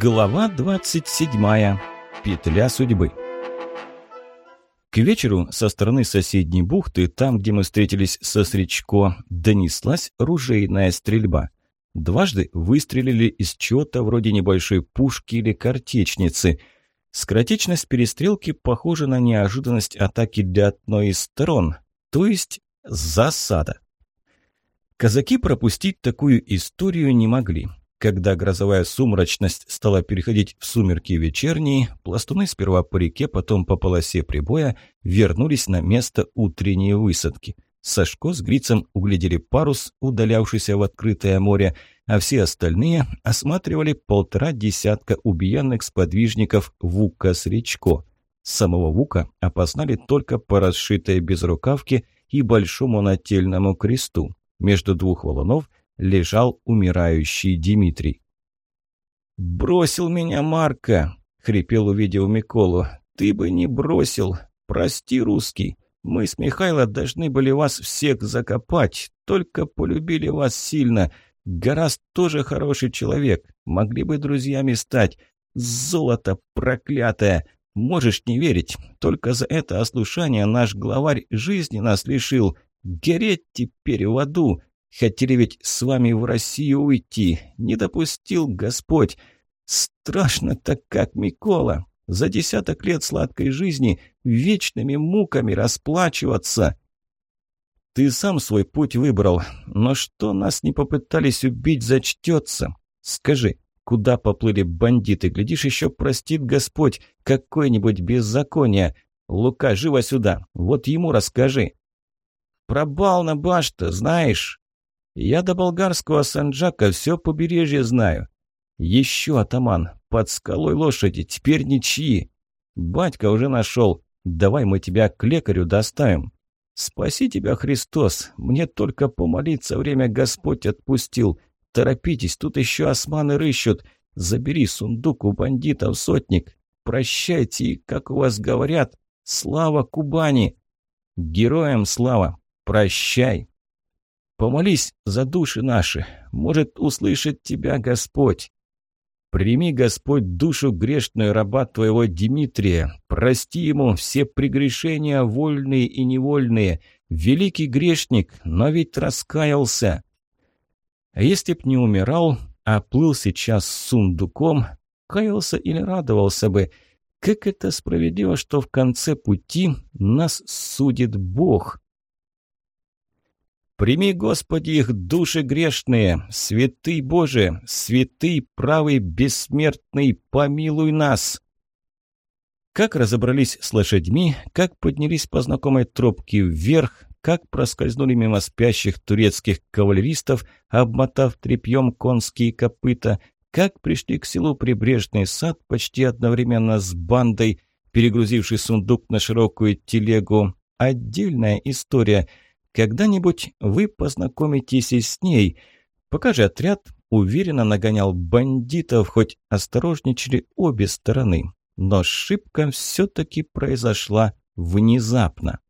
Глава 27. Петля судьбы. К вечеру со стороны соседней бухты, там, где мы встретились со Сречко, донеслась ружейная стрельба. Дважды выстрелили из чего-то вроде небольшой пушки или картечницы. Скоротечность перестрелки похожа на неожиданность атаки для одной из сторон, то есть засада. Казаки пропустить такую историю не могли. Когда грозовая сумрачность стала переходить в сумерки вечерние, пластуны сперва по реке, потом по полосе прибоя вернулись на место утренней высадки. Сашко с Грицем углядели парус, удалявшийся в открытое море, а все остальные осматривали полтора десятка убиенных сподвижников Вука с Речко. Самого Вука опознали только по расшитой безрукавке и большому нательному кресту. Между двух валунов лежал умирающий Дмитрий. «Бросил меня Марка!» — хрипел, увидев Миколу. «Ты бы не бросил! Прости, русский! Мы с Михайло должны были вас всех закопать, только полюбили вас сильно. Гораст тоже хороший человек, могли бы друзьями стать. Золото проклятое! Можешь не верить, только за это ослушание наш главарь жизни нас лишил. Гореть теперь в аду!» Хотели ведь с вами в Россию уйти. Не допустил Господь. Страшно-то как, Микола. За десяток лет сладкой жизни вечными муками расплачиваться. Ты сам свой путь выбрал. Но что нас не попытались убить, зачтется. Скажи, куда поплыли бандиты? Глядишь, еще простит Господь какое-нибудь беззаконие. Лука, живо сюда. Вот ему расскажи. Про бал на башта, знаешь? Я до болгарского Санджака все побережье знаю. Еще атаман, под скалой лошади, теперь ничьи. Батька уже нашел. Давай мы тебя к лекарю доставим. Спаси тебя, Христос. Мне только помолиться время Господь отпустил. Торопитесь, тут еще османы рыщут. Забери сундук у бандитов, сотник. Прощайте, как у вас говорят, слава Кубани. Героям слава. Прощай. Помолись за души наши, может, услышит тебя Господь. Прими, Господь, душу грешную раба твоего Дмитрия, прости ему все прегрешения, вольные и невольные. Великий грешник, но ведь раскаялся. А если б не умирал, а плыл сейчас с сундуком, каялся или радовался бы. Как это справедливо, что в конце пути нас судит Бог. Прими, Господи, их души грешные, святый Боже, святый, правый, бессмертный, помилуй нас!» Как разобрались с лошадьми, как поднялись по знакомой тропке вверх, как проскользнули мимо спящих турецких кавалеристов, обмотав тряпьем конские копыта, как пришли к селу Прибрежный сад почти одновременно с бандой, перегрузивший сундук на широкую телегу. Отдельная история – когда-нибудь вы познакомитесь и с ней. Пока же отряд уверенно нагонял бандитов, хоть осторожничали обе стороны. Но ошибка все-таки произошла внезапно.